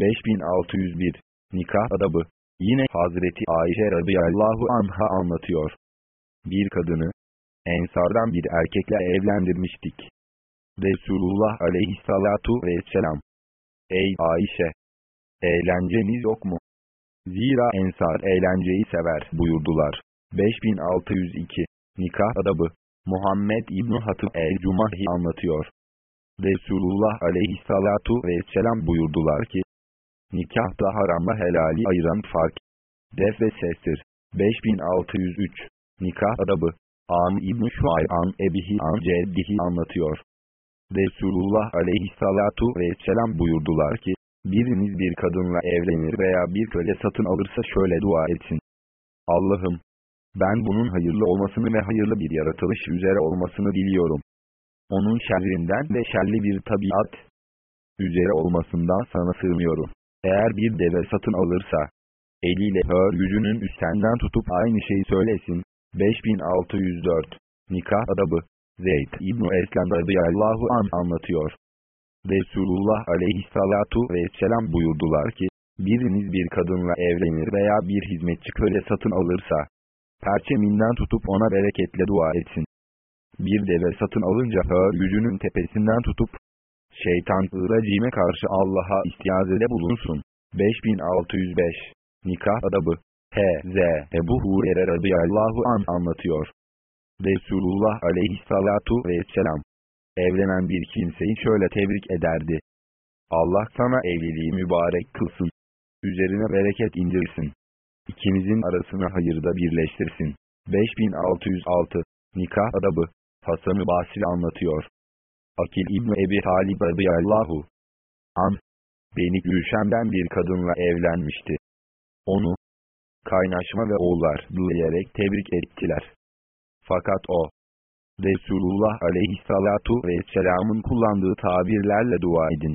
5601 Nikah adabı Yine Hazreti Ayşe radıyallahu anha anlatıyor. Bir kadını Ensardan bir erkekle evlendirmiştik. Resulullah aleyhissalatu vesselam Ey Ayşe! Eğlenceniz yok mu? Zira Ensar eğlenceyi sever buyurdular. 5602 Nikah adabı Muhammed İbn Hatib el-Cumahi anlatıyor. Resulullah aleyhissalatu vesselam buyurdular ki, Nikahta haramla helali ayıran fark. Def ve sestir. 5603 Nikah adabı Am İbn-i Şuay'an Ebihi An Ceddihi anlatıyor. Resulullah aleyhissalatu vesselam buyurdular ki, biriniz bir kadınla evlenir veya bir köle satın alırsa şöyle dua etsin. Allah'ım, ben bunun hayırlı olmasını ve hayırlı bir yaratılış üzere olmasını diliyorum. Onun şerrinden ve şerli bir tabiat üzere olmasından sana sığmıyorum. Eğer bir deve satın alırsa, eliyle hör gücünün üstenden tutup aynı şeyi söylesin. 5604 Nikah adabı Zeyd İbn-i Eslem radıyallahu an anlatıyor. Resulullah aleyhissalatu vesselam buyurdular ki, biriniz bir kadınla evlenir veya bir hizmetçi köle satın alırsa, perçeminden tutup ona bereketle dua etsin. Bir deve satın alınca hör gücünün tepesinden tutup, şeytan ıracime karşı Allah'a istiyazede bulunsun. 5605 Nikah adabı H.Z. Ebu Hurer'e radıyallahu an anlatıyor. Resulullah aleyhissalatu vesselam evlenen bir kimseyi şöyle tebrik ederdi. Allah sana evliliği mübarek kılsın. Üzerine bereket indirsin. İkimizin arasını hayırda birleştirsin. 5606 Nikah adabı Hasan-ı Basri anlatıyor. Akil İbni Ebi Talib radıyallahu an Beni Gülşen'den bir kadınla evlenmişti. Onu kaynaşma ve oğullar diyerek tebrik ettiler. Fakat o Resulullah aleyhissalatu vesselamın kullandığı tabirlerle dua edin.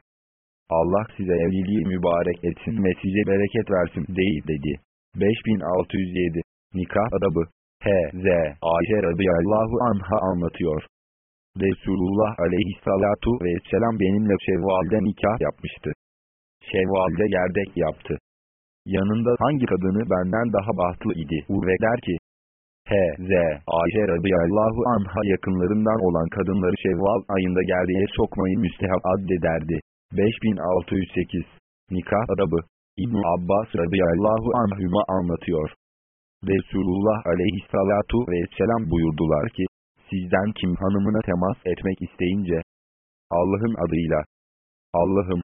Allah size evliliği mübarek etsin ve size bereket versin değil dedi. 5607 Nikah adabı H.Z. Ayşe radıyallahu anha anlatıyor. Resulullah aleyhissalatu vesselam benimle Şevval'de nikah yapmıştı. Şevval'de gerdek yaptı. Yanında hangi kadını benden daha bahtlı idi? Urve der ki, H.Z. Ayşe radıyallahu anha yakınlarından olan kadınları Şevval ayında gerdeğe sokmayı müstehap addederdi. 5608 Nikah adabı İbn Abbas radıyallahu anhüma anlatıyor. Resulullah aleyhissalatu vesselam buyurdular ki, sizden kim hanımına temas etmek isteyince, Allah'ın adıyla, Allah'ım,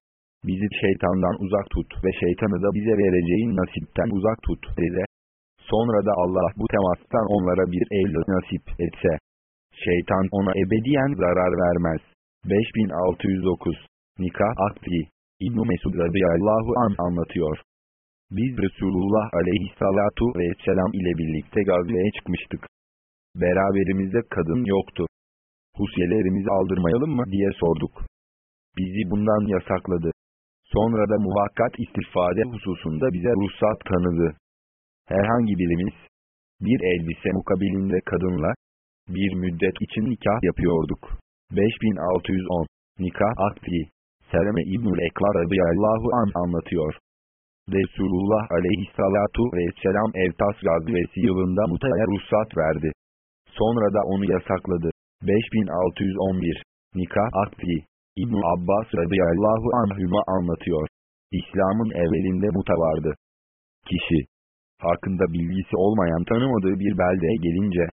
bizi şeytandan uzak tut ve şeytanı da bize vereceğin nasipten uzak tut dedi. Sonra da Allah bu temastan onlara bir evlat nasip etse, şeytan ona ebediyen zarar vermez. 5609 Nikah Akdi İbn-i Mesud radıyallahu an anlatıyor. Biz Resulullah aleyhissalatu vesselam ile birlikte gazveye çıkmıştık. Beraberimizde kadın yoktu. Husyelerimizi aldırmayalım mı diye sorduk. Bizi bundan yasakladı. Sonra da muhakkat istifade hususunda bize ruhsat tanıdı. Herhangi birimiz, bir elbise mukabilinde kadınla, bir müddet için nikah yapıyorduk. 5610 Nikah Akdi Seleme İbnül Eklar radıyallahu an anlatıyor. Resulullah aleyhissalatu vesselam Evtas gazvesi yılında mutaya ruhsat verdi. Sonra da onu yasakladı. 5611 Nikah Akdi İbn Abbas radıyallahu anhüma anlatıyor. İslam'ın evvelinde muta vardı. Kişi, hakkında bilgisi olmayan tanımadığı bir beldeye gelince,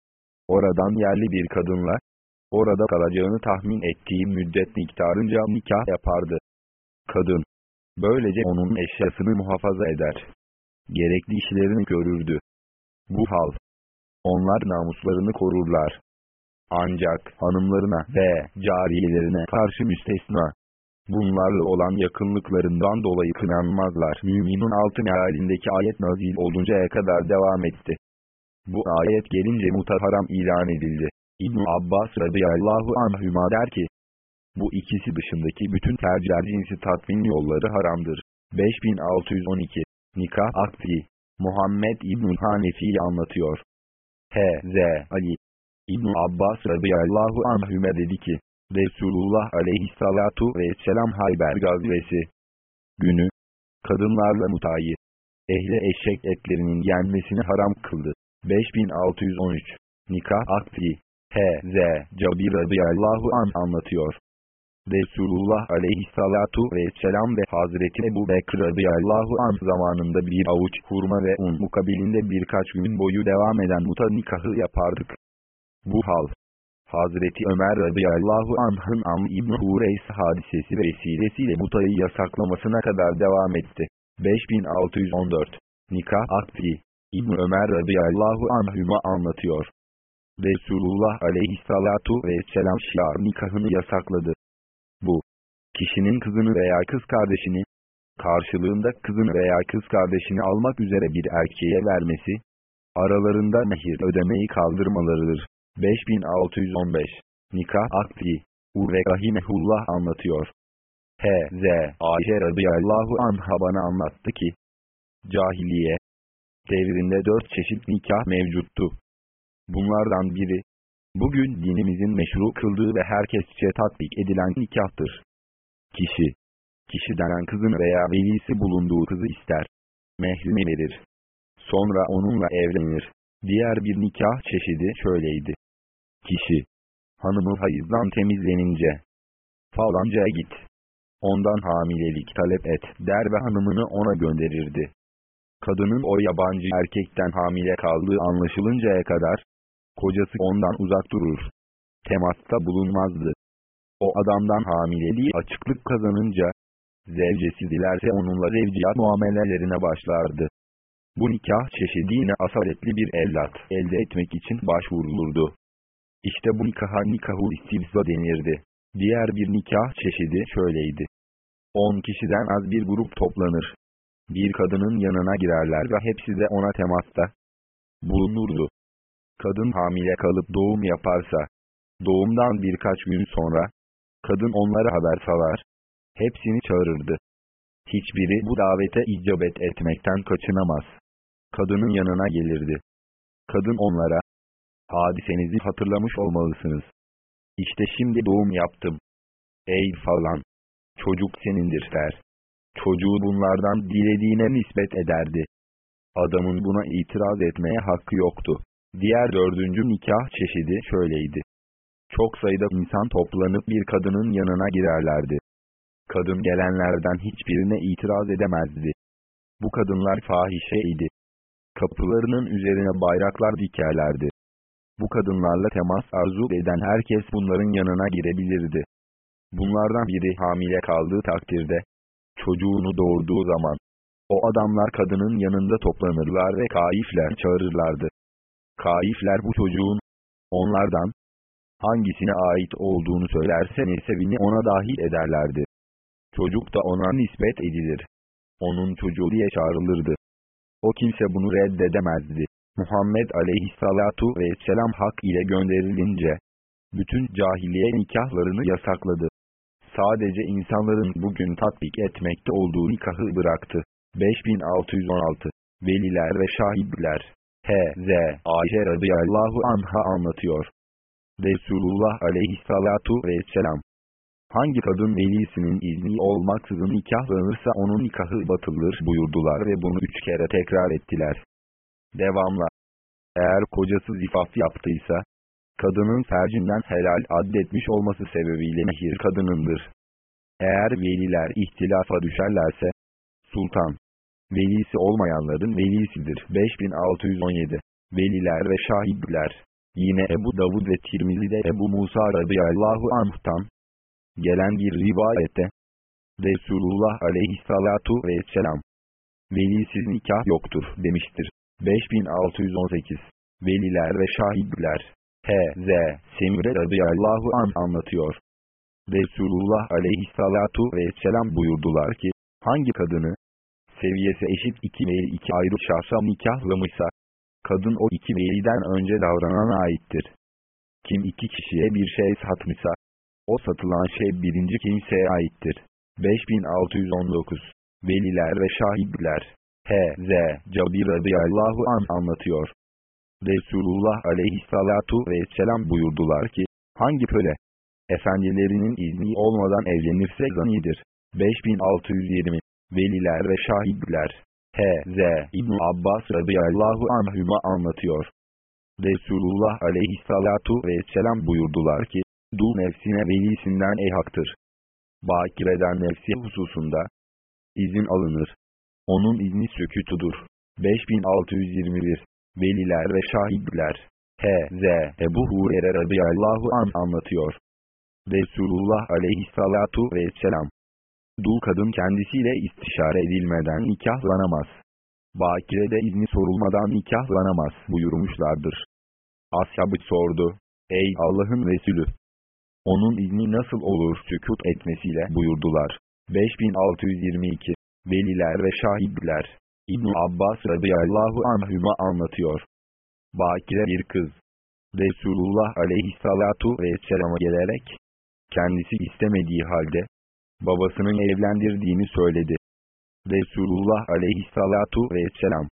oradan yerli bir kadınla, orada kalacağını tahmin ettiği müddet miktarınca nikah yapardı. Kadın, böylece onun eşyasını muhafaza eder. Gerekli işlerini görürdü. Bu hal, onlar namuslarını korurlar. Ancak hanımlarına ve cariyelerine karşı müstesna. Bunlarla olan yakınlıklarından dolayı kınanmazlar. Müminin altı mealindeki ayet nazil oluncaya kadar devam etti. Bu ayet gelince muta haram ilan edildi. İbn Abbas radıyallahu anhüma der ki, bu ikisi dışındaki bütün tercih cinsi tatmin yolları haramdır. 5612 Nikah Akdi Muhammed İbn Hanefi anlatıyor. H.Z. Ali İbn Abbas radıyallahu anhüme dedi ki, Resulullah aleyhissalatu vesselam Hayber gazvesi günü, Kadınlarla mutayı, ehli eşek etlerinin yenmesini haram kıldı. 5613 Nikah akdi H.Z. Cabir radıyallahu an anlatıyor. Resulullah aleyhissalatu vesselam ve Hazreti Ebu Bekir radıyallahu an zamanında bir avuç hurma ve un mukabilinde birkaç gün boyu devam eden muta nikahı yapardık. Bu hal, Hazreti Ömer radıyallahu anh'ın Am İbn Hureys hadisesi vesilesiyle mutayı yasaklamasına kadar devam etti. 5614 Nikah Akdi İbn Ömer radıyallahu anhüma anlatıyor. Resulullah aleyhissalatu vesselam şiar nikahını yasakladı. Kişinin kızını veya kız kardeşini, karşılığında kızını veya kız kardeşini almak üzere bir erkeğe vermesi, aralarında mehir ödemeyi kaldırmalarıdır. 5615 Nikah Akdi Urve Rahimehullah anlatıyor. H.Z. Ayşe radıyallahu anha bana anlattı ki, cahiliye devrinde dört çeşit nikah mevcuttu. Bunlardan biri, bugün dinimizin meşru kıldığı ve herkesçe tatbik edilen nikahtır. Kişi, kişi denen kızın veya velisi bulunduğu kızı ister, mehrini verir. Sonra onunla evlenir. Diğer bir nikah çeşidi şöyleydi. Kişi, hanımı hayızdan temizlenince, falancaya git. Ondan hamilelik talep et der ve hanımını ona gönderirdi. Kadının o yabancı erkekten hamile kaldığı anlaşılıncaya kadar, kocası ondan uzak durur. Temasta bulunmazdı. O adamdan hamileliği açıklık kazanınca, zevcesi dilerse onunla zevciyat muamelelerine başlardı. Bu nikah çeşidine asaletli bir evlat elde etmek için başvurulurdu. İşte bu nikaha nikahul istibza denirdi. Diğer bir nikah çeşidi şöyleydi. 10 kişiden az bir grup toplanır. Bir kadının yanına girerler ve hepsi de ona temasta bulunurdu. Kadın hamile kalıp doğum yaparsa, doğumdan birkaç gün sonra, kadın onlara haber salar, hepsini çağırırdı. Hiçbiri bu davete icabet etmekten kaçınamaz. Kadının yanına gelirdi. Kadın onlara, hadisenizi hatırlamış olmalısınız. İşte şimdi doğum yaptım. Ey falan! Çocuk senindir der. Çocuğu bunlardan dilediğine nispet ederdi. Adamın buna itiraz etmeye hakkı yoktu. Diğer dördüncü nikah çeşidi şöyleydi. Çok sayıda insan toplanıp bir kadının yanına girerlerdi. Kadın gelenlerden hiçbirine itiraz edemezdi. Bu kadınlar fahişeydi. Kapılarının üzerine bayraklar dikerlerdi. Bu kadınlarla temas arzu eden herkes bunların yanına girebilirdi. Bunlardan biri hamile kaldığı takdirde, çocuğunu doğurduğu zaman, o adamlar kadının yanında toplanırlar ve kaifler çağırırlardı. Kaifler bu çocuğun, onlardan, hangisine ait olduğunu söylerse nesebini ona dahil ederlerdi. Çocuk da ona nispet edilir. Onun çocuğu diye çağrılırdı. O kimse bunu reddedemezdi. Muhammed aleyhissalatu vesselam hak ile gönderilince, bütün cahiliye nikahlarını yasakladı. Sadece insanların bugün tatbik etmekte olduğu nikahı bıraktı. 5616 Veliler ve Şahidler H.Z. Ayşe radıyallahu anha anlatıyor. Resulullah aleyhissalatu vesselam Hangi kadın velisinin izni olmaksızın nikahlanırsa onun nikahı batılır buyurdular ve bunu üç kere tekrar ettiler. Devamla. Eğer kocası zifaf yaptıysa, kadının fercinden helal addetmiş olması sebebiyle mehir kadınındır. Eğer veliler ihtilafa düşerlerse, sultan, velisi olmayanların velisidir. 5617 Veliler ve şahitler Yine Ebu Davud ve Tirmizi'de Ebu Musa radıyallahu anh'tan gelen bir rivayette Resulullah aleyhissalatu vesselam velisiz nikah yoktur demiştir. 5618 Veliler ve şahitler H.Z. Semire radıyallahu an anlatıyor. Resulullah aleyhissalatu vesselam buyurdular ki, hangi kadını, seviyesi eşit iki veya iki ayrı şahsa nikahlamışsa, kadın o iki veliden önce davranan aittir. Kim iki kişiye bir şey satmışsa, o satılan şey birinci kimseye aittir. 5619 Veliler ve Şahitler H.Z. Cabir radıyallahu an anlatıyor. Resulullah aleyhissalatu vesselam buyurdular ki, hangi köle, efendilerinin izni olmadan evlenirse zanidir. 5620 Veliler ve şahitler. H.Z. ibn Abbas radıyallahu anhüma anlatıyor. Resulullah aleyhissalatu vesselam buyurdular ki, dul nefsine velisinden ey haktır. Bakireden nefsi hususunda izin alınır. Onun izni sökütudur. 5621 Veliler ve Şahitler H.Z. Ebu Hurer'e radıyallahu an anlatıyor. Resulullah aleyhissalatu vesselam Dul kadın kendisiyle istişare edilmeden nikahlanamaz. Bakire izni sorulmadan nikahlanamaz buyurmuşlardır. Ashabı sordu. Ey Allah'ın Resulü! Onun izni nasıl olur sükut etmesiyle buyurdular. 5622 Veliler ve Şahitler İbn Abbas radıyallahu anhüma anlatıyor. Bakire bir kız. Resulullah aleyhissalatu vesselama gelerek, kendisi istemediği halde, babasının evlendirdiğini söyledi. Resulullah aleyhissalatu vesselam,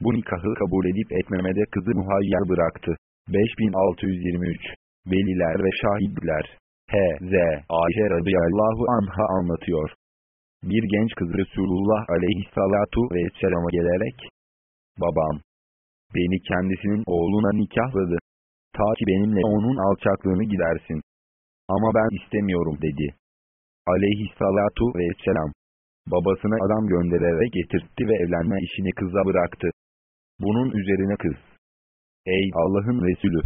bu nikahı kabul edip etmemede kızı muhayyer bıraktı. 5623 Veliler ve Şahitler H.Z. Ayşe radıyallahu anha anlatıyor. Bir genç kız Resulullah aleyhissalatu vesselama gelerek, Babam, beni kendisinin oğluna nikahladı. Ta ki benimle onun alçaklığını gidersin. Ama ben istemiyorum dedi. Aleyhissalatu vesselam, babasına adam göndererek getirtti ve evlenme işini kıza bıraktı. Bunun üzerine kız, Ey Allah'ın Resulü!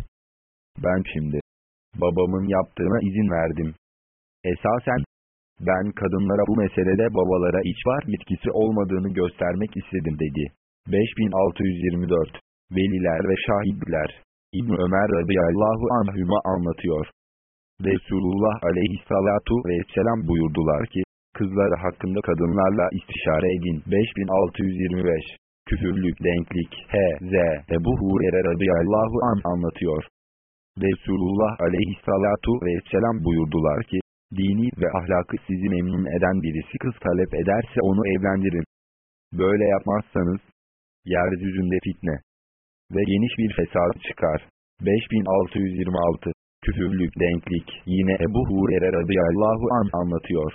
Ben şimdi, babamın yaptığına izin verdim. Esasen, ben kadınlara bu meselede babalara içvar yetkisi olmadığını göstermek istedim dedi. 5624 Veliler ve Şahitler İbn Ömer radıyallahu anhüma anlatıyor. Resulullah aleyhissalatu vesselam buyurdular ki, kızları hakkında kadınlarla istişare edin. 5625 Küfürlük, denklik, H.Z. Ebu Hurer'e radıyallahu an anlatıyor. Resulullah aleyhissalatu vesselam buyurdular ki, dini ve ahlakı sizi memnun eden birisi kız talep ederse onu evlendirin. Böyle yapmazsanız, yeryüzünde fitne ve geniş bir fesat çıkar. 5626 Küfürlük denklik yine Ebu Hurer'e radıyallahu an anlatıyor.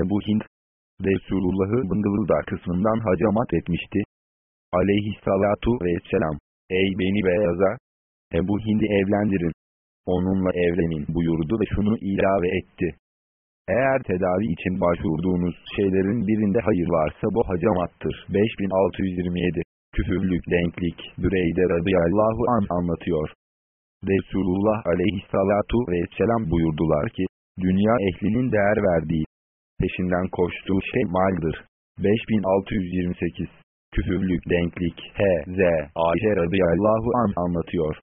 Ebu Hind, Resulullah'ı Bıngılıdağ kısmından hacamat etmişti. Aleyhissalatu vesselam, ey beni beyaza, Ebu Hind'i evlendirin. Onunla evlenin buyurdu ve şunu ilave etti. Eğer tedavi için başvurduğunuz şeylerin birinde hayır varsa bu hacamattır. 5627 Küfürlük denklik Büreyde radıyallahu an anlatıyor. Resulullah aleyhissalatu vesselam buyurdular ki, dünya ehlinin değer verdiği, peşinden koştuğu şey maldır. 5628 Küfürlük denklik H.Z. Ayşe radıyallahu an anlatıyor.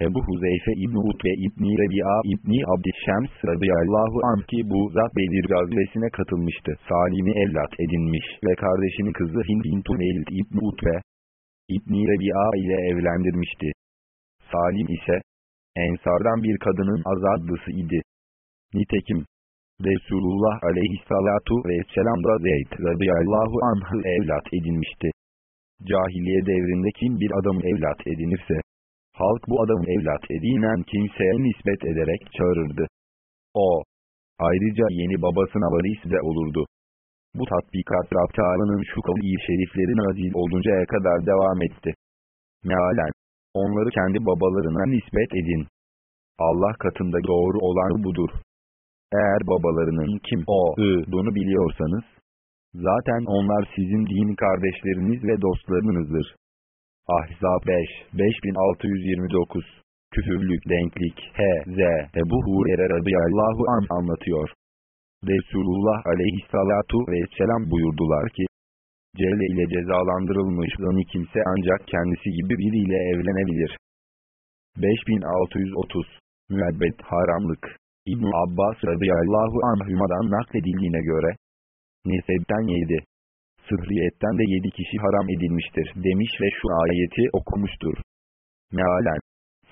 Ebu Huzeyfe İbni Utbe İbni Rebi'a İbni Abdişşems radıyallahu anh ki bu zat Bedir gazvesine katılmıştı. Salim'i evlat edinmiş ve kardeşinin kızı Hind bintu Melid İbni Utbe İbni Rebi'a ile evlendirmişti. Salim ise Ensardan bir kadının azadlısı idi. Nitekim Resulullah aleyhissalatu vesselam da Zeyd radıyallahu anh'ı evlat edinmişti. Cahiliye devrinde kim bir adamı evlat edinirse, Halk bu adamı evlat edinen kimseye nispet ederek çağırırdı. O, ayrıca yeni babasına varis de olurdu. Bu tatbikat raptarının şu kavli şerifleri nazil oluncaya kadar devam etti. Mealen, onları kendi babalarına nispet edin. Allah katında doğru olan budur. Eğer babalarının kim olduğunu biliyorsanız, zaten onlar sizin din kardeşleriniz ve dostlarınızdır. Ahzab 5, 5629 Küfürlük denklik H.Z. Ebu Hurer'e radıyallahu an anlatıyor. Resulullah aleyhissalatu vesselam buyurdular ki, Celle ile cezalandırılmış zani kimse ancak kendisi gibi biriyle evlenebilir. 5630 Müebbet haramlık İbn Abbas radıyallahu anhümadan nakledildiğine göre, Neseb'den yedi sıhriyetten de yedi kişi haram edilmiştir demiş ve şu ayeti okumuştur. Mealen,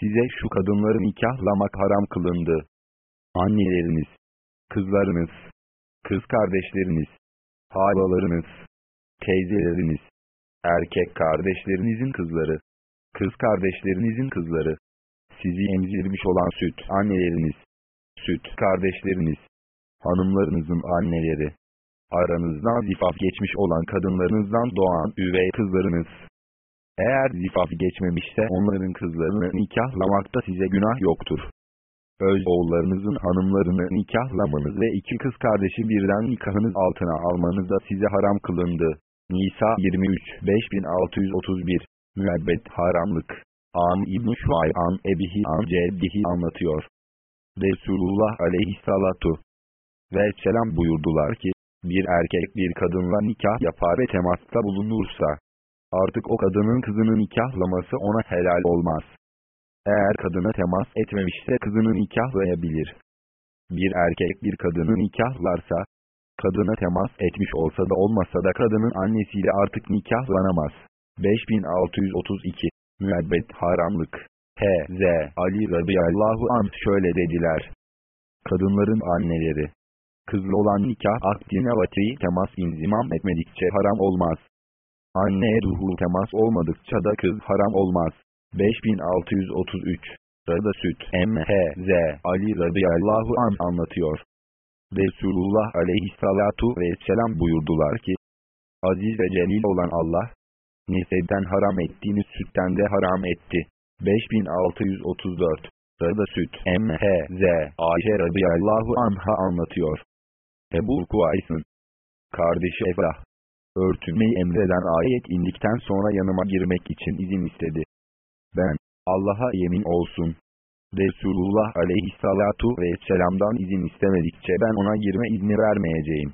size şu kadınları nikahlamak haram kılındı. Anneleriniz, kızlarınız, kız kardeşleriniz, halalarınız, teyzeleriniz, erkek kardeşlerinizin kızları, kız kardeşlerinizin kızları, sizi emzirmiş olan süt anneleriniz, süt kardeşleriniz, hanımlarınızın anneleri, Aranızdan zifaf geçmiş olan kadınlarınızdan doğan üvey kızlarınız. Eğer zifaf geçmemişse onların kızlarını nikahlamakta size günah yoktur. Öz oğullarınızın hanımlarını nikahlamanız ve iki kız kardeşi birden nikahınız altına almanız da size haram kılındı. Nisa 23 5631 Müebbet haramlık Am İbn-i Şuay'an Ebihi An Ceddihi anlatıyor. Resulullah aleyhissalatu ve selam buyurdular ki, bir erkek bir kadınla nikah yapar ve temasta bulunursa, artık o kadının kızını nikahlaması ona helal olmaz. Eğer kadına temas etmemişse kızını nikahlayabilir. Bir erkek bir kadını nikahlarsa, kadına temas etmiş olsa da olmasa da kadının annesiyle artık nikahlanamaz. 5632 Müebbet haramlık H.Z. Ali radıyallahu anh şöyle dediler. Kadınların anneleri. Kızlı olan nikah akdine vatiyi temas inzimam etmedikçe haram olmaz. Anneye ruhu temas olmadıkça da kız haram olmaz. 5633 Rada Süt M.H.Z. Ali radıyallahu an anlatıyor. Resulullah aleyhissalatu vesselam buyurdular ki, Aziz ve celil olan Allah, Nisebden haram ettiğiniz sütten de haram etti. 5634 Rada Süt M.H.Z. Ayşe radıyallahu anha anlatıyor. Ebu Kuays'ın kardeşi Efrah, örtünmeyi emreden ayet indikten sonra yanıma girmek için izin istedi. Ben, Allah'a yemin olsun, Resulullah aleyhissalatu vesselam'dan izin istemedikçe ben ona girme izni vermeyeceğim.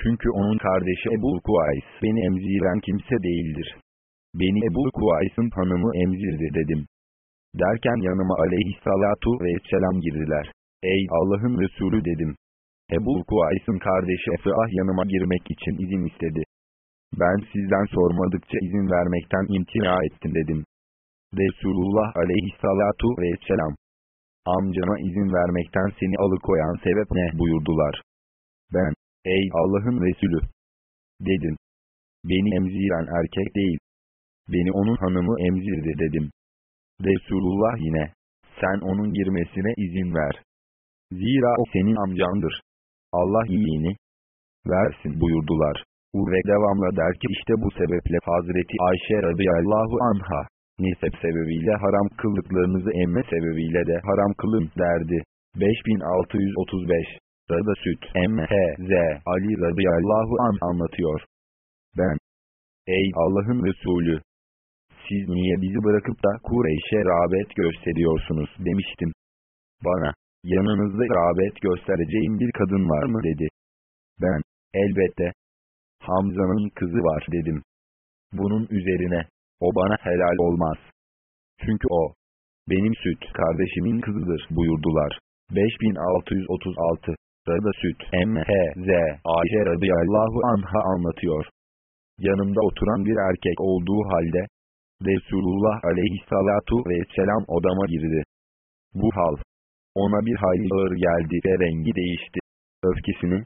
Çünkü onun kardeşi Ebu Kuays beni emziren kimse değildir. Beni Ebu Kuays'ın hanımı emzirdi dedim. Derken yanıma aleyhissalatu vesselam girdiler. Ey Allah'ın Resulü dedim. Ebu Kuays'ın kardeşi Efrah yanıma girmek için izin istedi. Ben sizden sormadıkça izin vermekten imtina ettim dedim. Resulullah aleyhissalatu vesselam. Amcana izin vermekten seni alıkoyan sebep ne buyurdular. Ben, ey Allah'ın Resulü, dedim. Beni emziren erkek değil. Beni onun hanımı emzirdi dedim. Resulullah yine, sen onun girmesine izin ver. Zira o senin amcandır. Allah iyiliğini versin buyurdular. Urve devamla der ki işte bu sebeple Hazreti Ayşe radıyallahu anha, nisep sebebiyle haram kıldıklarınızı emme sebebiyle de haram kılın derdi. 5635 Rada Süt M.H.Z. Ali radıyallahu an anlatıyor. Ben, ey Allah'ın Resulü, siz niye bizi bırakıp da Kureyş'e rağbet gösteriyorsunuz demiştim. Bana, yanınızda rağbet göstereceğim bir kadın var mı dedi. Ben, elbette, Hamza'nın kızı var dedim. Bunun üzerine, o bana helal olmaz. Çünkü o, benim süt kardeşimin kızıdır buyurdular. 5636 Rada Süt M.H.Z. Ayşe radıyallahu anha anlatıyor. Yanımda oturan bir erkek olduğu halde, Resulullah aleyhissalatu vesselam odama girdi. Bu hal, ona bir hayli ağır geldi ve rengi değişti. Öfkesini,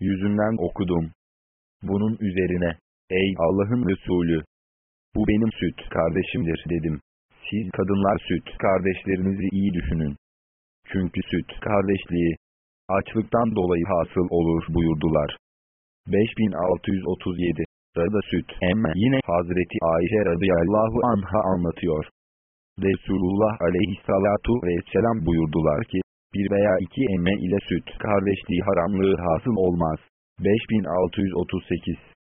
yüzünden okudum. Bunun üzerine, ey Allah'ın Resulü, bu benim süt kardeşimdir dedim. Siz kadınlar süt kardeşlerinizi iyi düşünün. Çünkü süt kardeşliği, açlıktan dolayı hasıl olur buyurdular. 5637 Rada Süt Emme yine Hazreti Ayşe radıyallahu anha anlatıyor. Resulullah aleyhissalatu vesselam buyurdular ki, bir veya iki emme ile süt kardeşliği haramlığı hasıl olmaz. 5638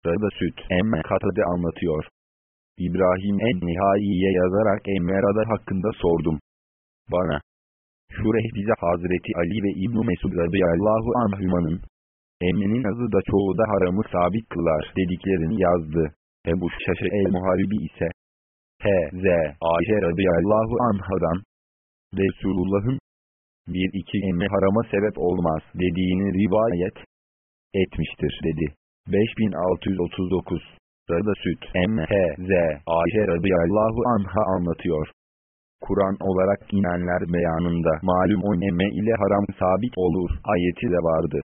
Rada Süt Emme Katade anlatıyor. İbrahim en nihaiye yazarak Emmerada hakkında sordum. Bana, Şureh bize Hazreti Ali ve İbn-i Mesud radıyallahu anhümanın, emminin azı da çoğu da haramı sabit kılar dediklerini yazdı. Ebu Şaşı el-Muharibi ise, H.Z. Ayşe radıyallahu anhadan, Resulullah'ın, bir iki emme harama sebep olmaz dediğini rivayet etmiştir dedi. 5639 Rada Süt M.H.Z. Ayşe radıyallahu anha anlatıyor. Kur'an olarak inenler beyanında malum o emme ile haram sabit olur ayeti de vardı.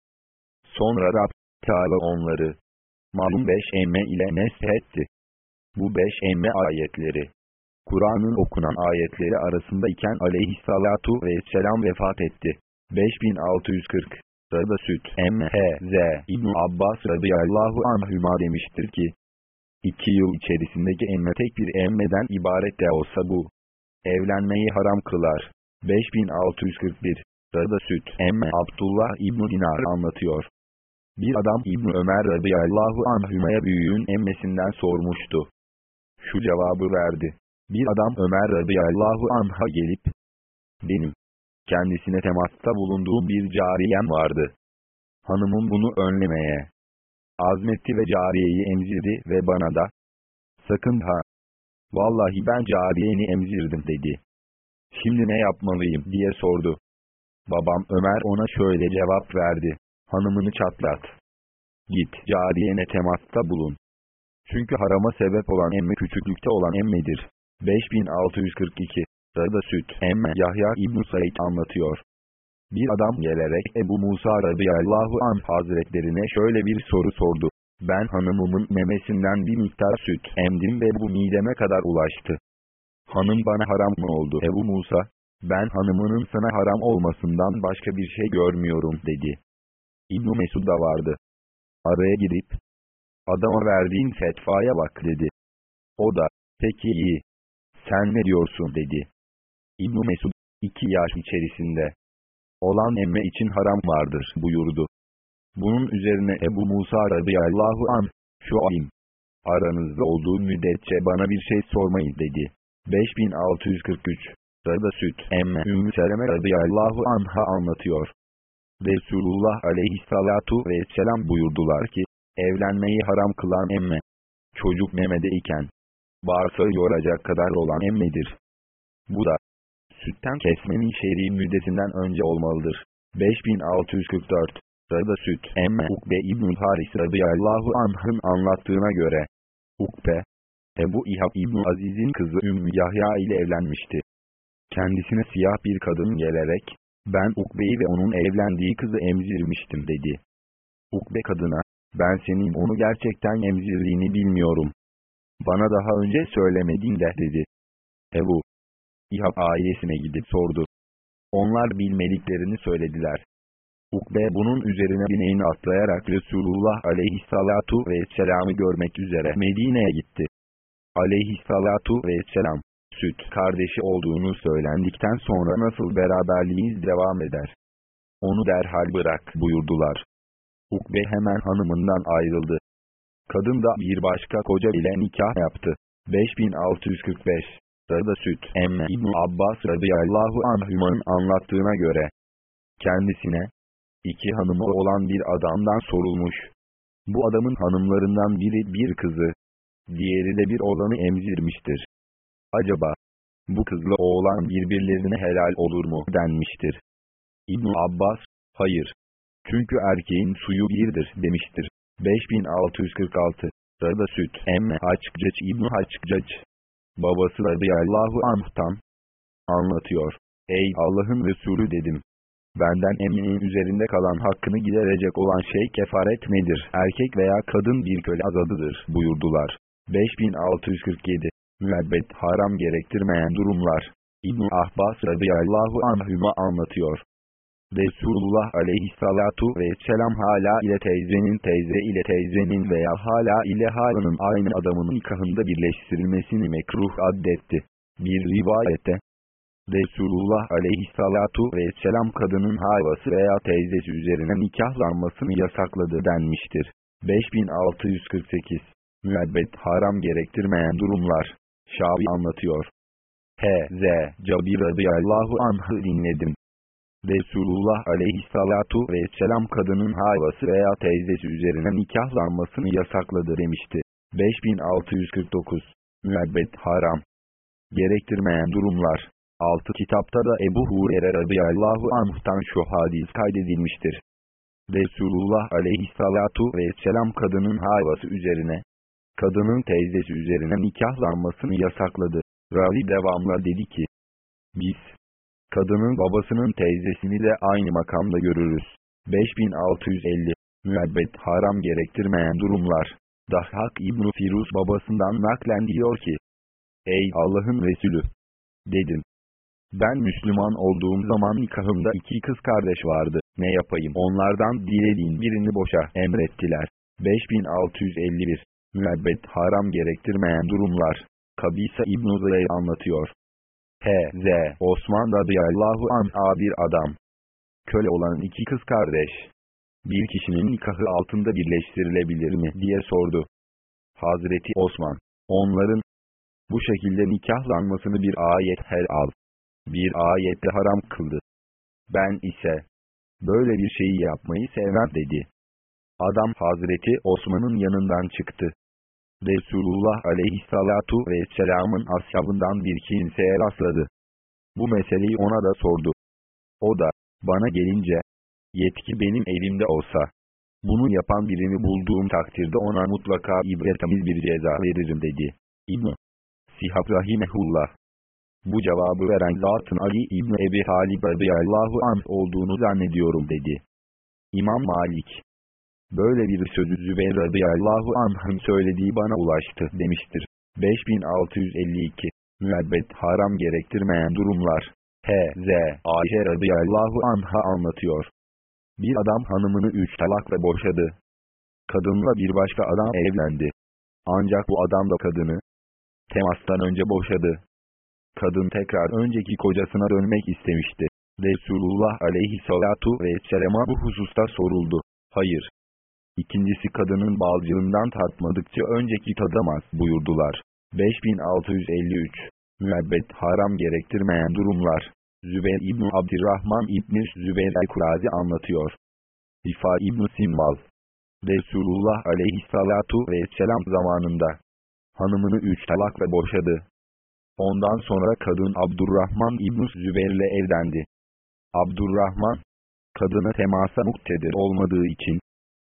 Sonra Rab Teala onları malum beş emme ile neshetti. Bu beş emme ayetleri Kur'an'ın okunan ayetleri arasında iken aleyhissalatu vesselam vefat etti. 5640 Rada Süt M.H.Z. İbn Abbas radıyallahu anhüma demiştir ki, iki yıl içerisindeki emme tek bir emmeden ibaret de olsa bu, evlenmeyi haram kılar. 5641 Rada Süt Emme Abdullah İbn Dinar anlatıyor. Bir adam İbn Ömer radıyallahu anhümeye büyüğün emmesinden sormuştu. Şu cevabı verdi. Bir adam Ömer radıyallahu anh'a gelip, benim, kendisine temasta bulunduğum bir cariyem vardı. Hanımım bunu önlemeye azmetti ve cariyeyi emzirdi ve bana da, sakın ha, vallahi ben cariyeni emzirdim dedi. Şimdi ne yapmalıyım diye sordu. Babam Ömer ona şöyle cevap verdi. Hanımını çatlat. Git cariyene temasta bulun. Çünkü harama sebep olan emme küçüklükte olan emmedir. 5642 Rada Süt Emme Yahya İbn Said anlatıyor. Bir adam gelerek Ebu Musa radıyallahu anh hazretlerine şöyle bir soru sordu. Ben hanımımın memesinden bir miktar süt emdim ve bu mideme kadar ulaştı. Hanım bana haram mı oldu Ebu Musa? Ben hanımının sana haram olmasından başka bir şey görmüyorum dedi. İbn Mesud da vardı. Araya girip, adama verdiğin fetvaya bak dedi. O da, peki iyi. Sen ne diyorsun dedi. İbn Mesud, iki yaş içerisinde olan emme için haram vardır buyurdu. Bunun üzerine Ebu Musa radıyallahu anh, şu ayım, aranızda olduğu müddetçe bana bir şey sormayın dedi. 5643 Rada Süt Emme Ümmü Seleme radıyallahu anha anlatıyor. Resulullah aleyhissalatu vesselam buyurdular ki, evlenmeyi haram kılan emme, çocuk memede iken, bağırsağı yoracak kadar olan emmedir. Bu da, sütten kesmenin şer'i müddetinden önce olmalıdır. 5644 Rada Süt Emme Ukbe İbn-i Haris radıyallahu anh'ın anlattığına göre, Ukbe, Ebu İhab İbn Aziz'in kızı Ümmü Yahya ile evlenmişti. Kendisine siyah bir kadın gelerek, ben Ukbe'yi ve onun evlendiği kızı emzirmiştim dedi. Ukbe kadına, ben senin onu gerçekten emzirdiğini bilmiyorum. Bana daha önce söylemedin de dedi. Ebu İhab ailesine gidip sordu. Onlar bilmediklerini söylediler. Ukbe bunun üzerine bineğini atlayarak Resulullah aleyhissalatu vesselam'ı görmek üzere Medine'ye gitti aleyhissalatu vesselam, süt kardeşi olduğunu söylendikten sonra nasıl beraberliğiniz devam eder? Onu derhal bırak buyurdular. Ukbe hemen hanımından ayrıldı. Kadın da bir başka koca ile nikah yaptı. 5645 Rada Süt Emme İbn Abbas radıyallahu anhümanın anlattığına göre kendisine iki hanımı olan bir adamdan sorulmuş. Bu adamın hanımlarından biri bir kızı, diğeri de bir oğlanı emzirmiştir. Acaba, bu kızla oğlan birbirlerine helal olur mu denmiştir. İbn Abbas, hayır. Çünkü erkeğin suyu birdir demiştir. 5646 Rada Süt Emme Haçkcaç İbn Haçkcaç Babası radıyallahu anh'tan anlatıyor. Ey Allah'ın Resulü dedim. Benden eminin üzerinde kalan hakkını giderecek olan şey kefaret nedir? Erkek veya kadın bir köle azadıdır buyurdular. 5647 Müebbet haram gerektirmeyen durumlar İbn Ahbas radıyallahu anhüma anlatıyor. Resulullah aleyhissalatu vesselam hala ile teyzenin teyze ile teyzenin veya hala ile halanın aynı adamın nikahında birleştirilmesini mekruh addetti. Bir rivayette Resulullah aleyhissalatu vesselam kadının havası veya teyzesi üzerine nikahlanmasını yasakladı denmiştir. 5648 müebbet haram gerektirmeyen durumlar. Şabi anlatıyor. H.Z. Cabir radıyallahu anh'ı dinledim. Resulullah aleyhissalatu vesselam kadının havası veya teyzesi üzerine nikahlanmasını yasakladı demişti. 5649 Müebbet haram Gerektirmeyen durumlar 6 kitapta da Ebu Hurer'e radıyallahu anh'tan şu hadis kaydedilmiştir. Resulullah aleyhissalatu vesselam kadının havası üzerine kadının teyzesi üzerine nikahlanmasını yasakladı. Ravi devamla dedi ki, biz, kadının babasının teyzesini de aynı makamda görürüz. 5650 Müebbet haram gerektirmeyen durumlar. Dahhak İbn Firuz babasından naklen diyor ki, Ey Allah'ın Resulü! Dedim. Ben Müslüman olduğum zaman nikahımda iki kız kardeş vardı. Ne yapayım onlardan dilediğin birini boşa emrettiler. 5651 Müebbet haram gerektirmeyen durumlar. Kabisa İbn-i anlatıyor. H.Z. Osman radıyallahu anh'a bir adam. Köle olan iki kız kardeş. Bir kişinin nikahı altında birleştirilebilir mi diye sordu. Hazreti Osman, onların bu şekilde nikahlanmasını bir ayet her al. Bir ayette haram kıldı. Ben ise böyle bir şeyi yapmayı sevmem dedi. Adam Hazreti Osman'ın yanından çıktı. Resulullah aleyhissalatu vesselamın ashabından bir kimseye rastladı. Bu meseleyi ona da sordu. O da, bana gelince, yetki benim elimde olsa, bunu yapan birini bulduğum takdirde ona mutlaka ibretamiz bir ceza veririm dedi. İbn-i Sihab Rahimehullah Bu cevabı veren zatın Ali İbni Ebi Talib radıyallahu anh olduğunu zannediyorum dedi. İmam Malik Böyle bir sözü Zübeyir radıyallahu anh'ın söylediği bana ulaştı demiştir. 5652 Müebbet haram gerektirmeyen durumlar. H.Z. Ayşe radıyallahu anh'a anlatıyor. Bir adam hanımını üç talakla boşadı. Kadınla bir başka adam evlendi. Ancak bu adam da kadını temastan önce boşadı. Kadın tekrar önceki kocasına dönmek istemişti. Resulullah aleyhissalatu vesselam'a bu hususta soruldu. Hayır, İkincisi kadının balcığından tatmadıkça önceki tadamaz buyurdular. 5653 Müebbet haram gerektirmeyen durumlar. Zübeyir İbn Abdirrahman İbn Zübeyir el-Kurazi anlatıyor. İfa İbn Simval Resulullah aleyhissalatu vesselam zamanında hanımını üç talakla boşadı. Ondan sonra kadın Abdurrahman İbn Zübeyir'le evlendi. Abdurrahman, kadına temasa muktedir olmadığı için,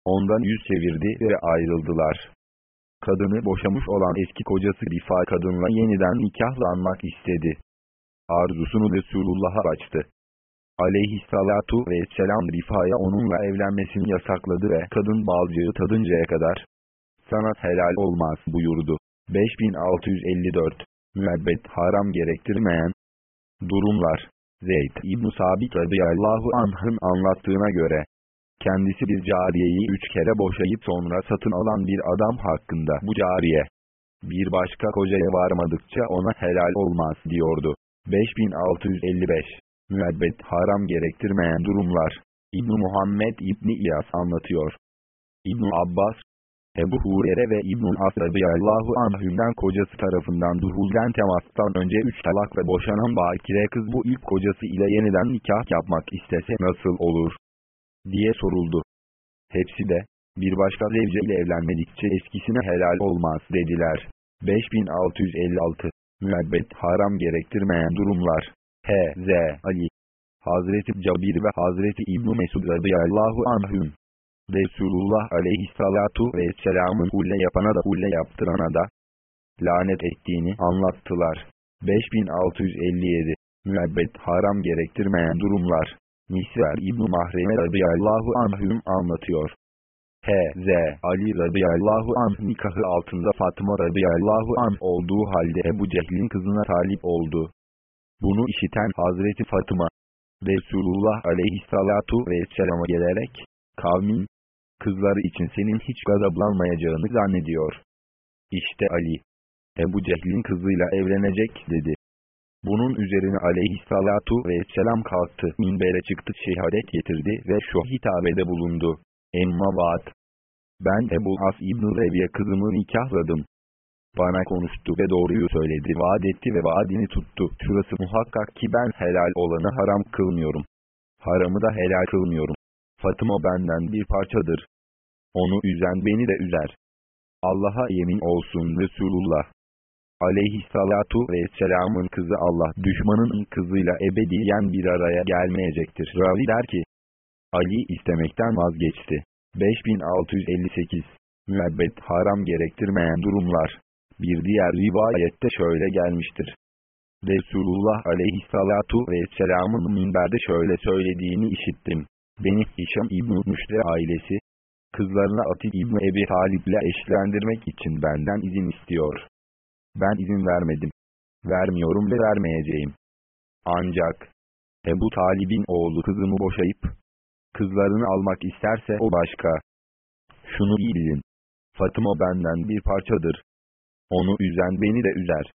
Ondan yüz çevirdi ve ayrıldılar. Kadını boşamış olan eski kocası Rifa kadınla yeniden nikahlanmak istedi. Arzusunu Resulullah'a açtı. Aleyhissalatu vesselam Rifa'ya onunla evlenmesini yasakladı ve kadın balcığı tadıncaya kadar sana helal olmaz buyurdu. 5654 Müebbet haram gerektirmeyen durumlar Zeyd İbn Sabit radıyallahu anh'ın anlattığına göre kendisi bir cariyeyi üç kere boşayıp sonra satın alan bir adam hakkında bu cariye, bir başka kocaya varmadıkça ona helal olmaz diyordu. 5655 Müebbet haram gerektirmeyen durumlar İbn Muhammed İbni İyas anlatıyor. İbn Abbas, Ebu Hurere ve İbn-i As radıyallahu anhümden kocası tarafından duhulden temastan önce üç talakla boşanan bakire kız bu ilk kocası ile yeniden nikah yapmak istese nasıl olur? Diye soruldu. Hepsi de, bir başka zevce ile evlenmedikçe eskisine helal olmaz dediler. 5656 Müebbet haram gerektirmeyen durumlar. H.Z. Ali Hazreti Cabir ve Hazreti İbn Mesud radıyallahu anhüm. Resulullah aleyhissalatu vesselamın hulle yapana da hulle yaptırana da lanet ettiğini anlattılar. 5657 Müebbet haram gerektirmeyen durumlar. Nisver İbn-i Mahreme radıyallahu anhüm anlatıyor. H.Z. Ali radıyallahu anh nikahı altında Fatıma radıyallahu anh olduğu halde Ebu Cehil'in kızına talip oldu. Bunu işiten Hazreti Fatıma, Resulullah aleyhissalatu vesselam'a gelerek, kavmin, kızları için senin hiç gazaplanmayacağını zannediyor. İşte Ali, Ebu Cehil'in kızıyla evlenecek dedi. Bunun üzerine aleyhissalatu vesselam kalktı, minbere çıktı, şehadet getirdi ve şu hitabede bulundu. Emma vaat. Ben Ebu As İbn-i Rebiye kızımı nikahladım. Bana konuştu ve doğruyu söyledi, vaat etti ve vaadini tuttu. Şurası muhakkak ki ben helal olanı haram kılmıyorum. Haramı da helal kılmıyorum. Fatıma benden bir parçadır. Onu üzen beni de üzer. Allah'a yemin olsun Resulullah aleyhissalatu vesselamın kızı Allah düşmanın kızıyla ebediyen bir araya gelmeyecektir. Ravi der ki, Ali istemekten vazgeçti. 5658 Müebbet haram gerektirmeyen durumlar. Bir diğer rivayette şöyle gelmiştir. Resulullah aleyhissalatu vesselamın minberde şöyle söylediğini işittim. Beni Hişam İbn-i ailesi, kızlarına Atik İbn Ebi Talib ile eşlendirmek için benden izin istiyor. Ben izin vermedim. Vermiyorum ve vermeyeceğim. Ancak Ebu Talib'in oğlu kızımı boşayıp kızlarını almak isterse o başka. Şunu iyi bilin. Fatıma benden bir parçadır. Onu üzen beni de üzer.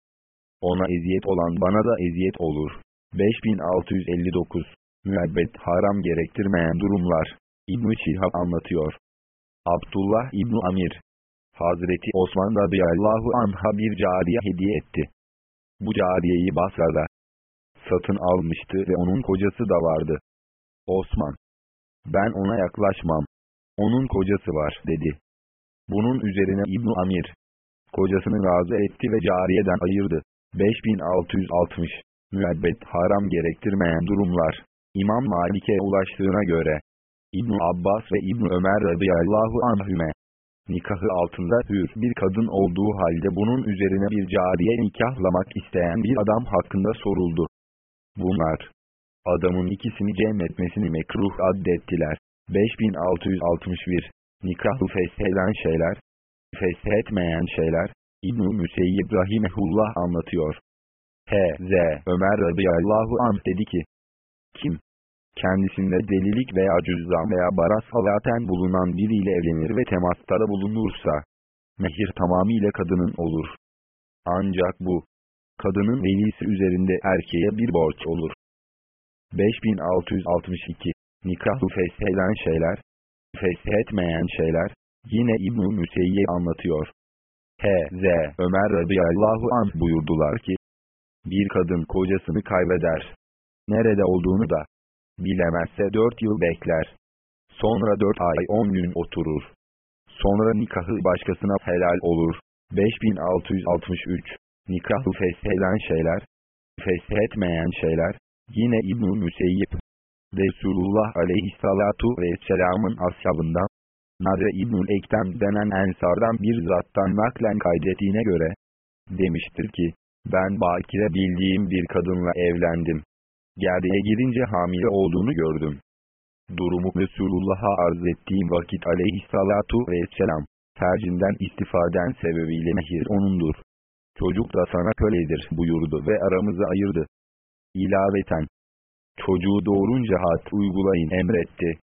Ona eziyet olan bana da eziyet olur. 5659 Müebbet haram gerektirmeyen durumlar. İbn-i anlatıyor. Abdullah İbn Amir Hazreti Osman radıyallahu anha bir cariye hediye etti. Bu cariyeyi Basra'da satın almıştı ve onun kocası da vardı. Osman, ben ona yaklaşmam. Onun kocası var dedi. Bunun üzerine İbn Amir, kocasını razı etti ve cariyeden ayırdı. 5660 Müebbet haram gerektirmeyen durumlar. İmam Malik'e ulaştığına göre, İbn Abbas ve İbn Ömer radıyallahu anhüme, nikahı altında hür bir kadın olduğu halde bunun üzerine bir cariye nikahlamak isteyen bir adam hakkında soruldu. Bunlar, adamın ikisini cem etmesini mekruh addettiler. 5661 Nikahı fesheden şeyler, feshetmeyen şeyler, İbn-i Müseyyib Rahimehullah anlatıyor. H.Z. Ömer radıyallahu anh dedi ki, kim, kendisinde delilik veya cüzdan veya baras halaten bulunan biriyle evlenir ve temastada bulunursa, mehir tamamıyla kadının olur. Ancak bu, kadının velisi üzerinde erkeğe bir borç olur. 5662 Nikahı fesheden şeyler, feshetmeyen şeyler, yine İbn-i Müseyye anlatıyor. H.Z. Ömer radıyallahu anh buyurdular ki, bir kadın kocasını kaybeder. Nerede olduğunu da bilemezse dört yıl bekler. Sonra dört ay on gün oturur. Sonra nikahı başkasına helal olur. 5663 Nikahı fesheden şeyler, feshetmeyen şeyler, yine İbn-i Müseyyip, Resulullah aleyhissalatu vesselamın ashabından, Nadre İbn-i Ektem denen ensardan bir zattan naklen kaydettiğine göre, demiştir ki, ben bakire bildiğim bir kadınla evlendim. Gerdeğe girince hamile olduğunu gördüm. Durumu Resulullah'a arz ettiğim vakit aleyhissalatu vesselam, tercinden istifaden sebebiyle mehir onundur. Çocuk da sana köledir buyurdu ve aramızı ayırdı. İlaveten, çocuğu doğurunca hat uygulayın emretti.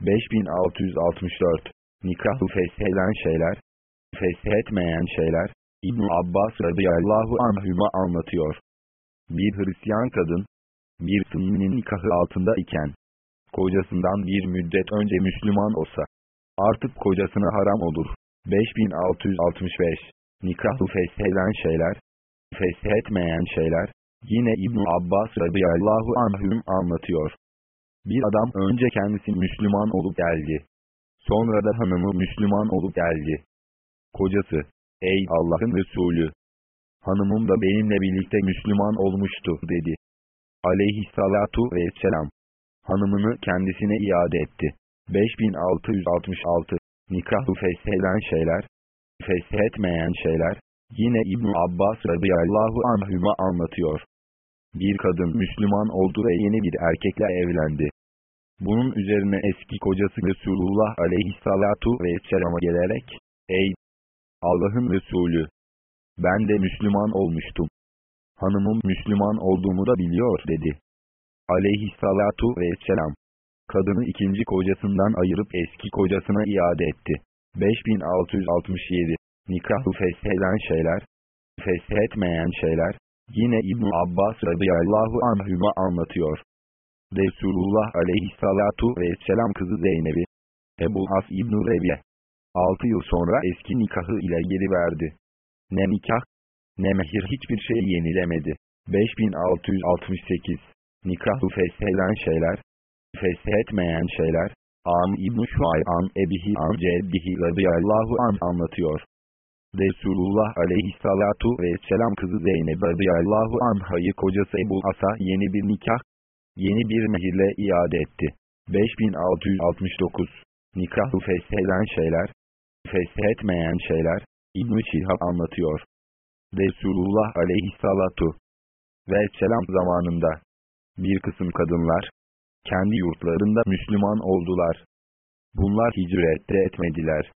5664 Nikahı fesheden şeyler, feshetmeyen şeyler, İbn Abbas radıyallahu anhüma anlatıyor. Bir Hristiyan kadın, bir Sünni'nin nikahı altında iken, kocasından bir müddet önce Müslüman olsa, artık kocasına haram olur. 5665 Nikahı fesheden şeyler, feshetmeyen şeyler, yine İbn Abbas radıyallahu anhüm anlatıyor. Bir adam önce kendisi Müslüman olup geldi. Sonra da hanımı Müslüman olup geldi. Kocası, ey Allah'ın Resulü! Hanımım da benimle birlikte Müslüman olmuştu dedi. Aleyhissalatu vesselam. Hanımını kendisine iade etti. 5666 Nikahı fesheden şeyler, feshetmeyen şeyler, yine İbn Abbas radıyallahu anhüma anlatıyor. Bir kadın Müslüman oldu ve yeni bir erkekle evlendi. Bunun üzerine eski kocası Resulullah aleyhissalatu vesselama gelerek, Ey Allah'ın Resulü! Ben de Müslüman olmuştum. Hanımım Müslüman olduğumu da biliyor dedi. Aleyhissalatu vesselam. Kadını ikinci kocasından ayırıp eski kocasına iade etti. 5667 Nikahı fesheden şeyler, feshetmeyen şeyler, yine İbn Abbas radıyallahu anhüma anlatıyor. Resulullah aleyhissalatu vesselam kızı Zeynep'i, Ebu As İbn Rebiye, 6 yıl sonra eski nikahı ile geri verdi. Ne nikah, ne mehir hiçbir şey yenilemedi. 5668 Nikahı fesheden şeyler, feshetmeyen şeyler, Am İbn-i Şuay'an Ebihi An Ceddihi radıyallahu an anlatıyor. Resulullah aleyhissalatu vesselam kızı Zeynep radıyallahu anhayı kocası Ebu Asa yeni bir nikah, yeni bir mehirle iade etti. 5669 Nikahı fesheden şeyler, feshetmeyen şeyler, İbn-i anlatıyor. Resulullah aleyhissalatu vesselam zamanında bir kısım kadınlar, kendi yurtlarında Müslüman oldular. Bunlar hicrette etmediler.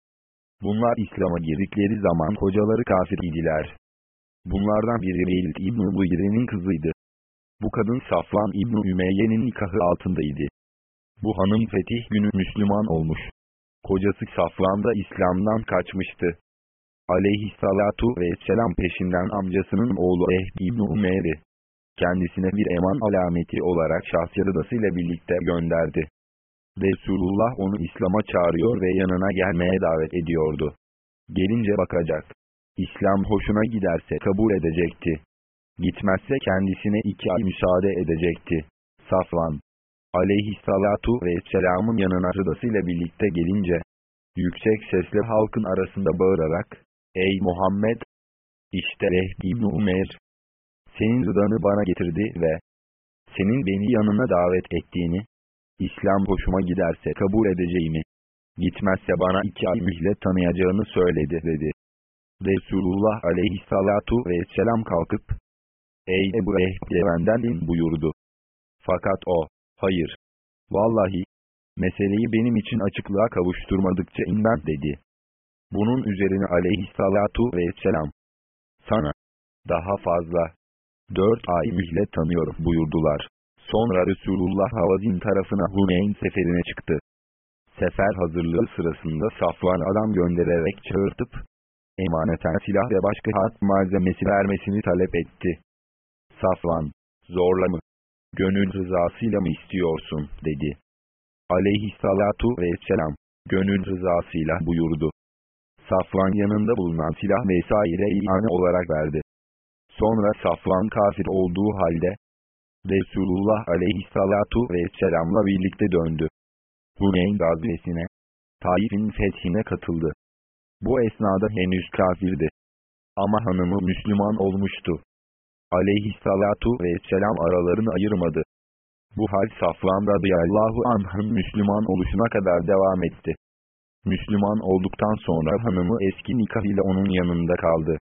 Bunlar İslam'a girdikleri zaman kocaları kafir idiler. Bunlardan biri Velid İbn-i Buyre'nin kızıydı. Bu kadın Safvan İbni Ümeyye'nin nikahı altındaydı. Bu hanım fetih günü Müslüman olmuş. Kocası Safvan da İslam'dan kaçmıştı. Aleyhissalatu vesselam peşinden amcasının oğlu Ehd İbni Umeyr'i kendisine bir eman alameti olarak şahsiyadasıyla birlikte gönderdi. Resulullah onu İslam'a çağırıyor ve yanına gelmeye davet ediyordu. Gelince bakacak. İslam hoşuna giderse kabul edecekti. Gitmezse kendisine iki ay müsaade edecekti. Safvan, aleyhissalatu vesselamın yanına rıdasıyla birlikte gelince, yüksek sesle halkın arasında bağırarak, Ey Muhammed! İşte Rehbi İbni Umeyr, senin rıdanı bana getirdi ve senin beni yanına davet ettiğini, İslam hoşuma giderse kabul edeceğimi, gitmezse bana iki ay mühlet tanıyacağını söyledi dedi. Resulullah aleyhissalatu vesselam kalkıp, Ey Ebu Ehdeven'den in buyurdu. Fakat o, hayır, vallahi, meseleyi benim için açıklığa kavuşturmadıkça inmem dedi. Bunun üzerine aleyhissalatu vesselam, sana, daha fazla, dört ay mühlet tanıyorum buyurdular. Sonra Resulullah Havazin tarafına Huneyn seferine çıktı. Sefer hazırlığı sırasında Safvan adam göndererek çağırtıp, emaneten silah ve başka harp malzemesi vermesini talep etti. Safvan, zorla mı, gönül rızasıyla mı istiyorsun, dedi. Aleyhissalatu vesselam, gönül rızasıyla buyurdu. Safvan yanında bulunan silah vesaire iane olarak verdi. Sonra Safvan kafir olduğu halde, Resulullah aleyhissalatu vesselamla birlikte döndü. Huneyn gazvesine, Taif'in fethine katıldı. Bu esnada henüz kafirdi. Ama hanımı Müslüman olmuştu. Aleyhissalatu vesselam aralarını ayırmadı. Bu hal Safvan radıyallahu anh'ın Müslüman oluşuna kadar devam etti. Müslüman olduktan sonra hanımı eski nikah ile onun yanında kaldı.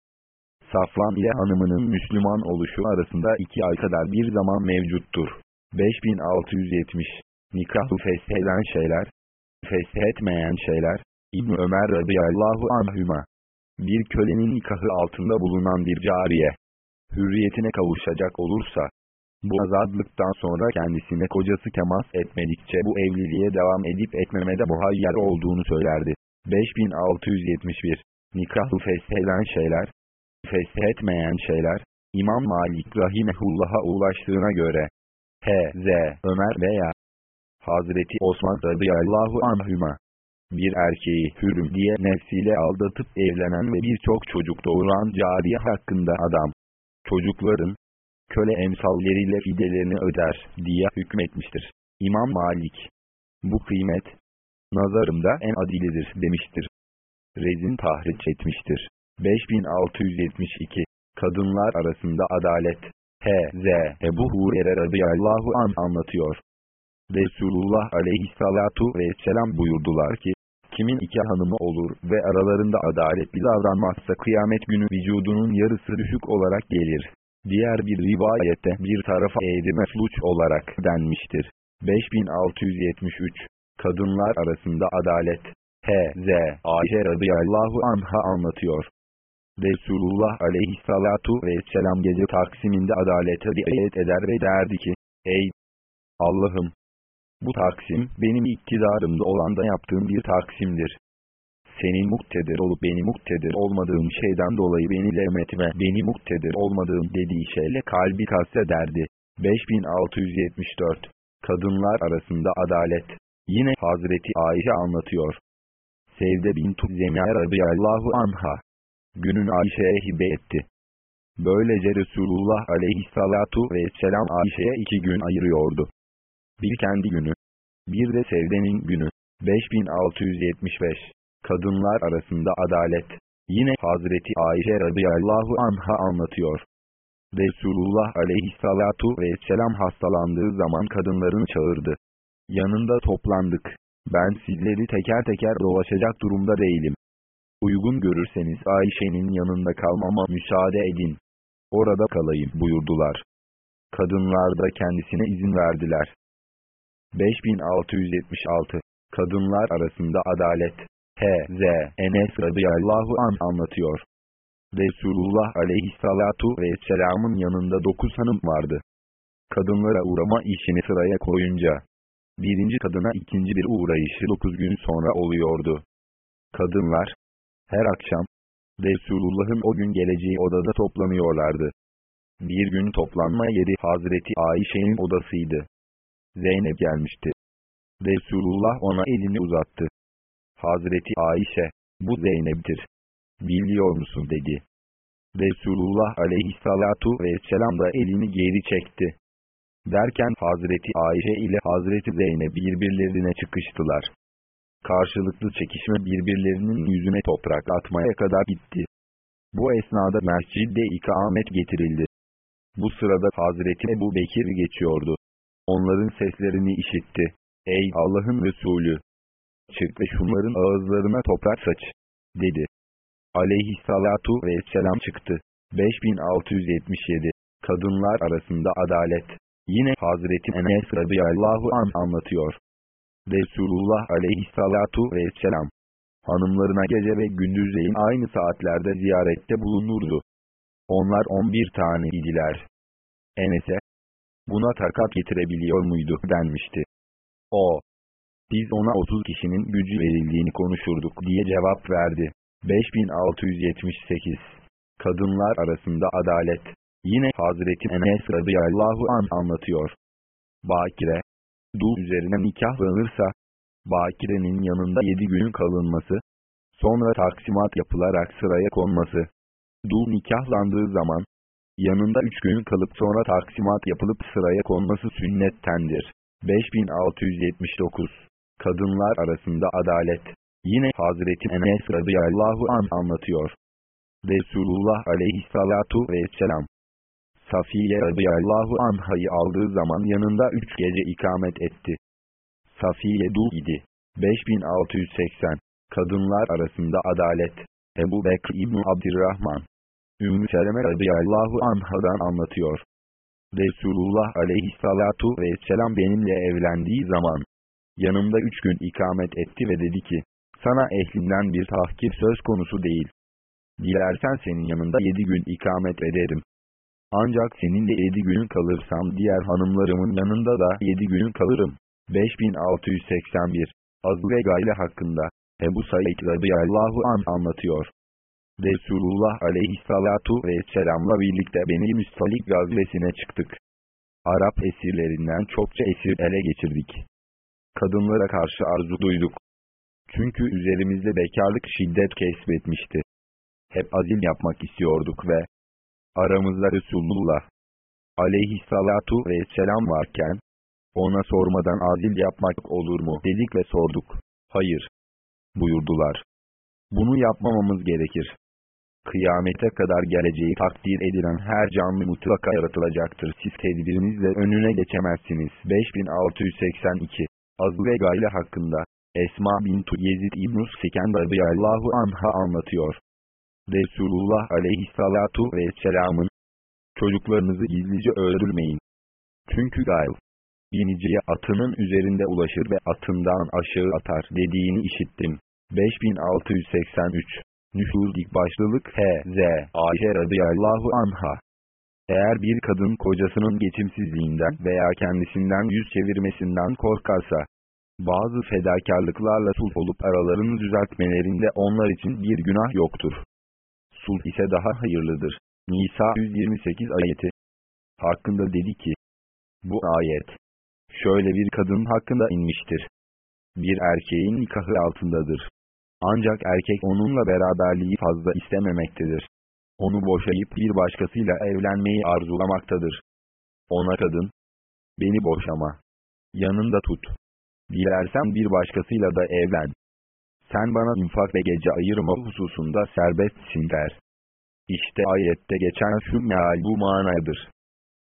Safvan ile hanımının Müslüman oluşu arasında iki ay kadar bir zaman mevcuttur. 5670 Nikahı fesheden şeyler, feshetmeyen şeyler, İbn Ömer radıyallahu anhüma. Bir kölenin nikahı altında bulunan bir cariye, hürriyetine kavuşacak olursa, bu azadlıktan sonra kendisine kocası temas etmedikçe bu evliliğe devam edip etmemede muhayyer olduğunu söylerdi. 5671 Nikahı fesheden şeyler, feshetmeyen şeyler, İmam Malik Rahimehullah'a ulaştığına göre, H.Z. Ömer veya Hazreti Osman radıyallahu anhüma, bir erkeği hürüm diye nefsiyle aldatıp evlenen ve birçok çocuk doğuran cariye hakkında adam, çocukların, köle emsalleriyle fidelerini öder diye hükmetmiştir. İmam Malik, bu kıymet, nazarımda en adilidir demiştir. Rezin tahriç etmiştir. 5672 Kadınlar arasında adalet H.Z. Ebu Hurer'e radıyallahu an anlatıyor. Resulullah aleyhissalatu vesselam buyurdular ki, kimin iki hanımı olur ve aralarında adaletli davranmazsa kıyamet günü vücudunun yarısı düşük olarak gelir. Diğer bir rivayette bir tarafa eğrime suç olarak denmiştir. 5673 Kadınlar arasında adalet H.Z. Ayşe radıyallahu anha anlatıyor. Resulullah aleyhissalatu vesselam gece taksiminde adalete riayet eder ve derdi ki, Ey Allah'ım! Bu taksim benim iktidarımda olan da yaptığım bir taksimdir. Senin muktedir olup beni muktedir olmadığım şeyden dolayı beni levmetme, beni muktedir olmadığım dediği şeyle kalbi kastederdi. 5674 Kadınlar arasında adalet Yine Hazreti Ayşe anlatıyor. Sevde bintu Zemya radıyallahu anha günün Ayşe'ye hibe etti. Böylece Resulullah aleyhissalatu vesselam Ayşe'ye iki gün ayırıyordu. Bir kendi günü, bir de Sevde'nin günü. 5675 Kadınlar arasında adalet Yine Hazreti Ayşe radıyallahu anha anlatıyor. Resulullah aleyhissalatu vesselam hastalandığı zaman kadınlarını çağırdı. Yanında toplandık. Ben sizleri teker teker dolaşacak durumda değilim. Uygun görürseniz Ayşe'nin yanında kalmama müsaade edin. Orada kalayım buyurdular. Kadınlar da kendisine izin verdiler. 5676 Kadınlar arasında adalet H.Z. Enes radıyallahu an anlatıyor. Resulullah aleyhissalatu vesselamın yanında dokuz hanım vardı. kadınlara uğrama işini sıraya koyunca, birinci kadına ikinci bir uğrayışı dokuz gün sonra oluyordu. Kadınlar, her akşam, Resulullah'ın o gün geleceği odada toplanıyorlardı. Bir gün toplanma yeri Hazreti Ayşe'nin odasıydı. Zeynep gelmişti. Resulullah ona elini uzattı. Hazreti Ayşe, bu Zeynep'tir. Biliyor musun dedi. Resulullah aleyhissalatu vesselam da elini geri çekti. Derken Hazreti Ayşe ile Hazreti Zeynep birbirlerine çıkıştılar. Karşılıklı çekişme birbirlerinin yüzüne toprak atmaya kadar gitti. Bu esnada mescidde ikamet getirildi. Bu sırada Hazreti Ebu Bekir geçiyordu. Onların seslerini işitti. Ey Allah'ın Resulü! Çık ve şunların ağızlarına toprak saç, dedi. Aleyhissalatu vesselam çıktı. 5677 Kadınlar arasında adalet Yine Hazreti Enes radıyallahu an anlatıyor. Resulullah aleyhissalatu vesselam hanımlarına gece ve gündüzleyin aynı saatlerde ziyarette bulunurdu. Onlar 11 tane idiler. Enes'e buna takat getirebiliyor muydu denmişti. O, biz ona 30 kişinin gücü verildiğini konuşurduk diye cevap verdi. 5678 Kadınlar arasında adalet Yine Hazreti Enes radıyallahu an anlatıyor. Bakire, dul üzerine nikahlanırsa, Bakire'nin yanında yedi günün kalınması, sonra taksimat yapılarak sıraya konması. Dul nikahlandığı zaman, yanında üç gün kalıp sonra taksimat yapılıp sıraya konması sünnettendir. 5679 Kadınlar arasında adalet Yine Hazreti Enes radıyallahu an anlatıyor. Resulullah aleyhissalatu vesselam Safiye radıyallahu anhayı aldığı zaman yanında üç gece ikamet etti. Safiye dul idi. 5680 Kadınlar arasında adalet Ebu Bekr İbni Abdirrahman Ümmü Seleme radıyallahu anhadan anlatıyor. Resulullah aleyhissalatu vesselam benimle evlendiği zaman yanımda üç gün ikamet etti ve dedi ki, sana ehlinden bir tahkir söz konusu değil. Dilersen senin yanında yedi gün ikamet ederim. Ancak seninle yedi günün kalırsam diğer hanımlarımın yanında da yedi günün kalırım. 5681 Azle Gayle hakkında Ebu Said radıyallahu an anlatıyor. Resulullah aleyhissalatu vesselamla birlikte beni Müstalik gazvesine çıktık. Arap esirlerinden çokça esir ele geçirdik. Kadınlara karşı arzu duyduk. Çünkü üzerimizde bekarlık şiddet kesbetmişti. Hep azil yapmak istiyorduk ve aramızda Resulullah aleyhissalatu vesselam varken, ona sormadan azil yapmak olur mu dedik ve sorduk. Hayır. Buyurdular. Bunu yapmamamız gerekir. Kıyamete kadar geleceği takdir edilen her canlı mutlaka yaratılacaktır. Siz tedbirinizle önüne geçemezsiniz. 5682 Azle Gayle hakkında Esma bintu Yezid İbn-i Seken radıyallahu anha anlatıyor. Resulullah aleyhissalatu vesselamın çocuklarınızı gizlice öldürmeyin. Çünkü gayl biniciye atının üzerinde ulaşır ve atından aşağı atar dediğini işittim. 5683 Nüşuz ilk başlılık H.Z. Ayşe radıyallahu anha Eğer bir kadın kocasının geçimsizliğinden veya kendisinden yüz çevirmesinden korkarsa, bazı fedakarlıklarla sulh olup aralarını düzeltmelerinde onlar için bir günah yoktur. Sulh ise daha hayırlıdır. Nisa 128 ayeti hakkında dedi ki, bu ayet, şöyle bir kadın hakkında inmiştir. Bir erkeğin nikahı altındadır. Ancak erkek onunla beraberliği fazla istememektedir. Onu boşayıp bir başkasıyla evlenmeyi arzulamaktadır. Ona kadın, beni boşama, yanında tut. Dilersen bir başkasıyla da evlen. Sen bana infak ve gece ayırma hususunda serbestsin der. İşte ayette geçen şu meal bu manayadır.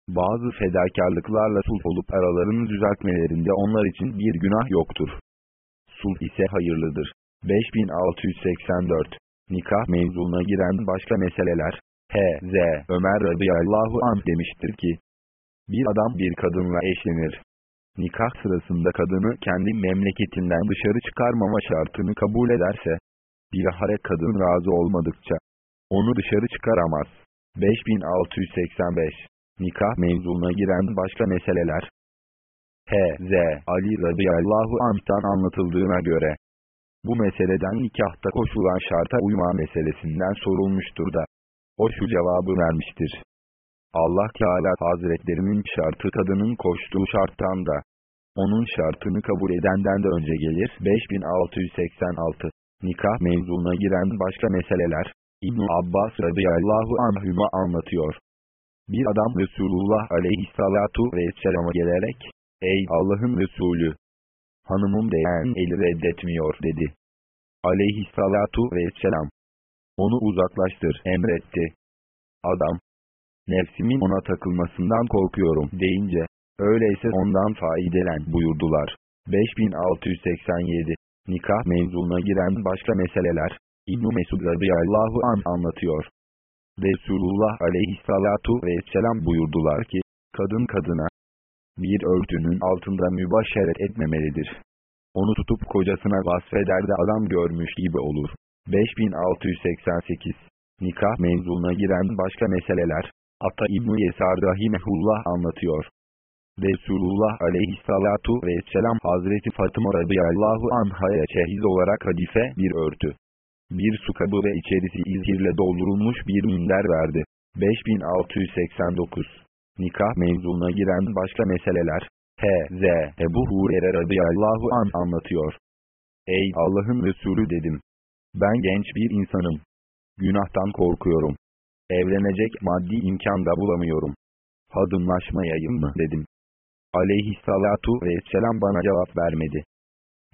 Bazı fedakarlıklarla sulh olup aralarını düzeltmelerinde onlar için bir günah yoktur. Sulh ise hayırlıdır. 5684 Nikah mevzuna giren başka meseleler H.Z. Ömer radıyallahu anh demiştir ki Bir adam bir kadınla eşlenir. Nikah sırasında kadını kendi memleketinden dışarı çıkarmama şartını kabul ederse bilahare kadın razı olmadıkça onu dışarı çıkaramaz. 5685 Nikah mevzuna giren başka meseleler. H.Z. Ali radıyallahu anh'tan anlatıldığına göre, bu meseleden nikahta koşulan şarta uyma meselesinden sorulmuştur da, o şu cevabı vermiştir. Allah Teala Hazretlerinin şartı kadının koştuğu şarttan da, onun şartını kabul edenden de önce gelir. 5686 Nikah mevzuna giren başka meseleler, İbn Abbas radıyallahu anhüma anlatıyor. Bir adam Resulullah aleyhissalatu vesselama gelerek, Ey Allah'ın Resulü! Hanımım değen eli reddetmiyor dedi. Aleyhissalatu vesselam. Onu uzaklaştır emretti. Adam, nefsimin ona takılmasından korkuyorum deyince, öyleyse ondan faidelen buyurdular. 5687 Nikah mevzuna giren başka meseleler, İbn-i Mesud radıyallahu an anlatıyor. Resulullah aleyhissalatu vesselam buyurdular ki, kadın kadına, bir örtünün altında mübaşeret etmemelidir. Onu tutup kocasına vasfeder de adam görmüş gibi olur. 5688 Nikah mevzuna giren başka meseleler, Ata İbn-i Yesar Rahimehullah anlatıyor. Resulullah aleyhissalatu vesselam Hazreti Fatıma radıyallahu anhaya çehiz olarak hadife bir örtü. Bir su kabı ve içerisi izhirle doldurulmuş bir minder verdi. 5689 Nikah mevzuna giren başka meseleler. H.Z. Ebu Hurer'e radıyallahu an anlatıyor. Ey Allah'ın Resulü dedim. Ben genç bir insanım. Günahtan korkuyorum. Evlenecek maddi imkan da bulamıyorum. Hadımlaşmayayım mı dedim. Aleyhissalatu vesselam bana cevap vermedi.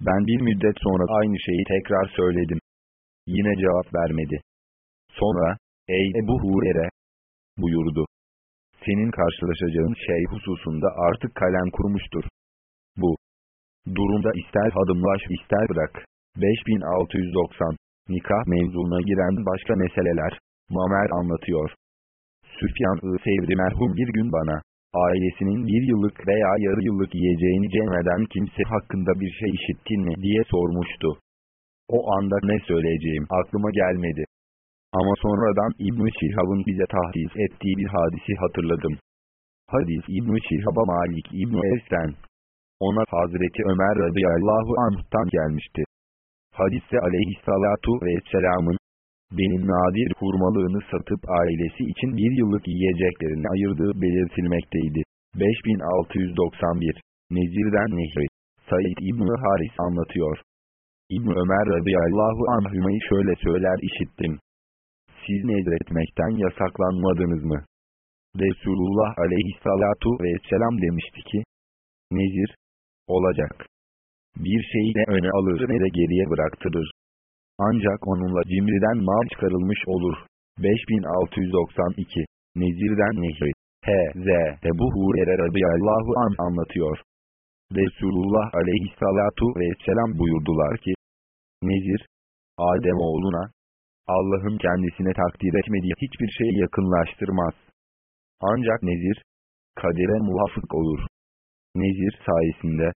Ben bir müddet sonra aynı şeyi tekrar söyledim. Yine cevap vermedi. Sonra, ey Ebu Hurer'e, buyurdu. Senin karşılaşacağın şey hususunda artık kalem kurmuştur. Bu durumda ister hadımlaş ister bırak. 5690 Nikah mevzuna giren başka meseleler, Mamer anlatıyor. Süfyan-ı Sevri merhum bir gün bana, ailesinin bir yıllık veya yarı yıllık yiyeceğini cem kimse hakkında bir şey işittin mi diye sormuştu. O anda ne söyleyeceğim aklıma gelmedi. Ama sonradan İbn-i Şihab'ın bize tahdis ettiği bir hadisi hatırladım. Hadis İbn-i Şihab'a Malik İbn-i Es'ten. Ona Hazreti Ömer radıyallahu anh'tan gelmişti. Hadiste aleyhissalatu vesselamın, benim nadir hurmalığını satıp ailesi için bir yıllık yiyeceklerini ayırdığı belirtilmekteydi. 5691 Nezir'den Nehri Said İbni Haris anlatıyor. İbn Ömer radıyallahu anhümeyi şöyle söyler işittim. Siz nezretmekten yasaklanmadınız mı? Resulullah aleyhissalatu vesselam demişti ki, Nezir, olacak. Bir şeyi ne öne alır ne de geriye bıraktırır. Ancak onunla cimriden mal çıkarılmış olur. 5692 Nezir'den Nehri H.Z. Ebu Hurer'e radıyallahu an anlatıyor. Resulullah aleyhissalatu vesselam buyurdular ki, Nezir, Adem oğluna, Allah'ın kendisine takdir etmediği hiçbir şeyi yakınlaştırmaz. Ancak nezir, kadere muhafık olur. Nezir sayesinde,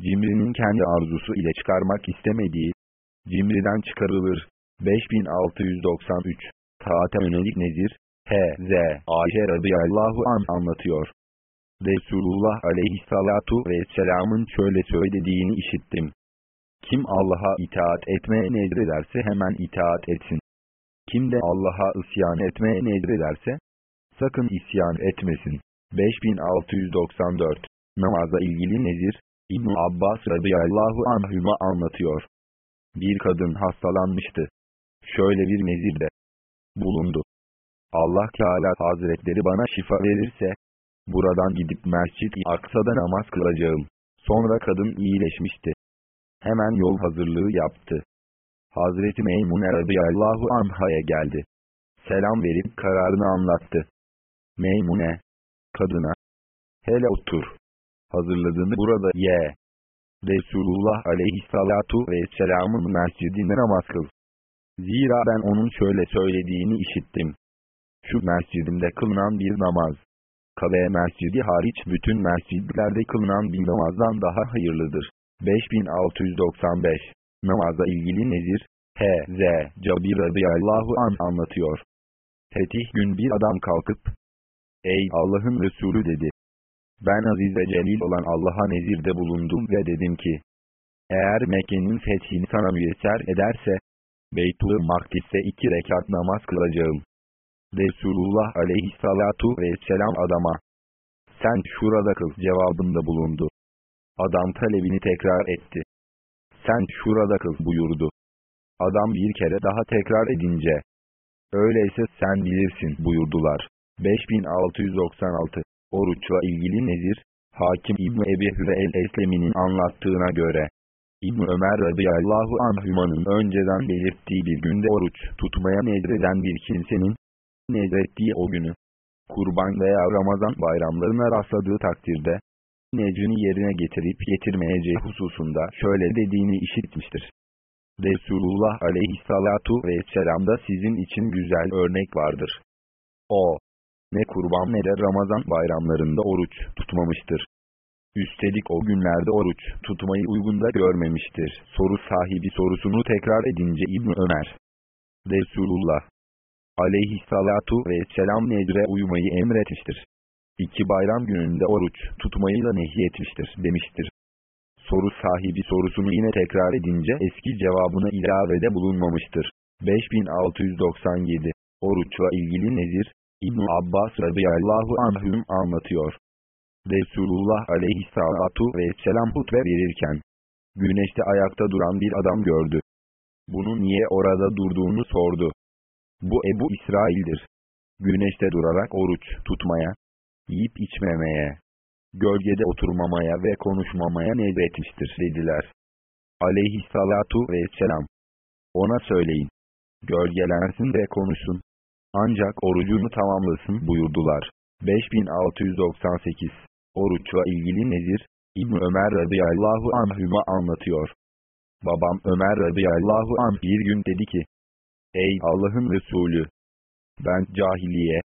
cimrinin kendi arzusu ile çıkarmak istemediği, cimriden çıkarılır. 5693 Taate yönelik nezir, H.Z. Ayşe radıyallahu an anlatıyor. Resulullah aleyhissalatu vesselamın şöyle söylediğini işittim. Kim Allah'a itaat etmeye nezrederse hemen itaat etsin. Kim de Allah'a isyan etmeye nezrederse, sakın isyan etmesin. 5694 Namaza ilgili nezir, İbn Abbas radıyallahu anhüma anlatıyor. Bir kadın hastalanmıştı. Şöyle bir nezirde bulundu. Allah Teala Hazretleri bana şifa verirse, buradan gidip Mescid-i Aksa'da namaz kılacağım. Sonra kadın iyileşmişti. Hemen yol hazırlığı yaptı. Hazreti Meymune radıyallahu anhaya geldi. Selam verip kararını anlattı. Meymune, kadına, hele otur. Hazırladığını burada ye. Resulullah aleyhissalatu vesselamın mescidinde namaz kıl. Zira ben onun şöyle söylediğini işittim. Şu mescidimde kılınan bir namaz. Kabe mescidi hariç bütün mescidlerde kılınan bir namazdan daha hayırlıdır. 5695 Namaza ilgili nezir, H.Z. Cabir radıyallahu an anlatıyor. Fetih gün bir adam kalkıp, Ey Allah'ın Resulü dedi. Ben aziz ve celil olan Allah'a nezirde bulundum ve dedim ki, eğer Mekke'nin fethini sana müyesser ederse, Beytul Makdis'te iki rekat namaz kılacağım. Resulullah aleyhissalatu vesselam adama, sen şurada kıl cevabında bulundu. Adam talebini tekrar etti. Sen şurada kıl buyurdu. Adam bir kere daha tekrar edince, öyleyse sen bilirsin buyurdular. 5696 Oruçla ilgili nezir, Hakim İbni Ebi Hüreyl Eslemi'nin anlattığına göre, İbn Ömer radıyallahu anhümanın önceden belirttiği bir günde oruç tutmaya nedreden bir kimsenin, nedrettiği o günü, kurban veya Ramazan bayramlarına rastladığı takdirde, necrini yerine getirip getirmeyeceği hususunda şöyle dediğini işitmiştir. Resulullah aleyhissalatu vesselam'da sizin için güzel örnek vardır. O, ne kurban ne de Ramazan bayramlarında oruç tutmamıştır. Üstelik o günlerde oruç tutmayı uygunda görmemiştir. Soru sahibi sorusunu tekrar edince İbn Ömer. Resulullah aleyhissalatu vesselam nedre uyumayı emretmiştir. İki bayram gününde oruç tutmayı da nehyetmiştir demiştir. Soru sahibi sorusunu yine tekrar edince eski cevabını ilavede bulunmamıştır. 5697 Oruçla ilgili nezir, İbn Abbas radıyallahu anhüm anlatıyor. Resulullah aleyhissalatu vesselam hutbe verirken, güneşte ayakta duran bir adam gördü. Bunu niye orada durduğunu sordu. Bu Ebu İsrail'dir. Güneşte durarak oruç tutmaya, yiyip içmemeye, gölgede oturmamaya ve konuşmamaya nezretmiştir dediler. Aleyhissalatu vesselam. Ona söyleyin. Gölgelensin ve konuşsun. Ancak orucunu tamamlasın buyurdular. 5698 Oruçla ilgili nezir, İbn Ömer radıyallahu anhüma anlatıyor. Babam Ömer radıyallahu anh bir gün dedi ki, Ey Allah'ın Resulü! Ben cahiliye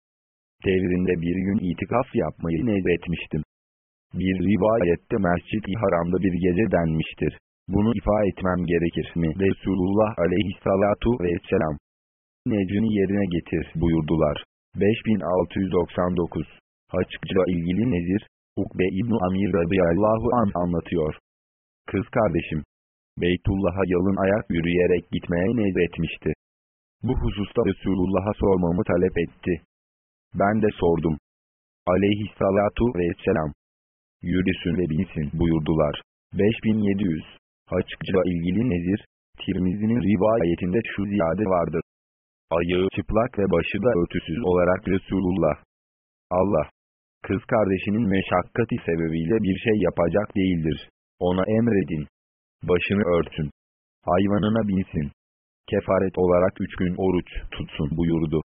devrinde bir gün itikaf yapmayı nezretmiştim. Bir rivayette Mescid-i Haram'da bir gece denmiştir. Bunu ifa etmem gerekir mi? Resulullah aleyhissalatu vesselam. Necrini yerine getir buyurdular. 5699 Haçkıcıla ilgili nezir, Ukbe İbn Amir radıyallahu an anlatıyor. Kız kardeşim, Beytullah'a yalın ayak yürüyerek gitmeye nezretmişti. Bu hususta Resulullah'a sormamı talep etti. Ben de sordum. Aleyhissalatu vesselam. Yürüsün ve binsin buyurdular. 5700 Haçkıcıla ilgili nezir, Tirmizi'nin rivayetinde şu ziyade vardır. Ayağı çıplak ve başı da örtüsüz olarak Resulullah. Allah, kız kardeşinin meşakkati sebebiyle bir şey yapacak değildir. Ona emredin. Başını örtsün. Hayvanına binsin. Kefaret olarak üç gün oruç tutsun buyurdu.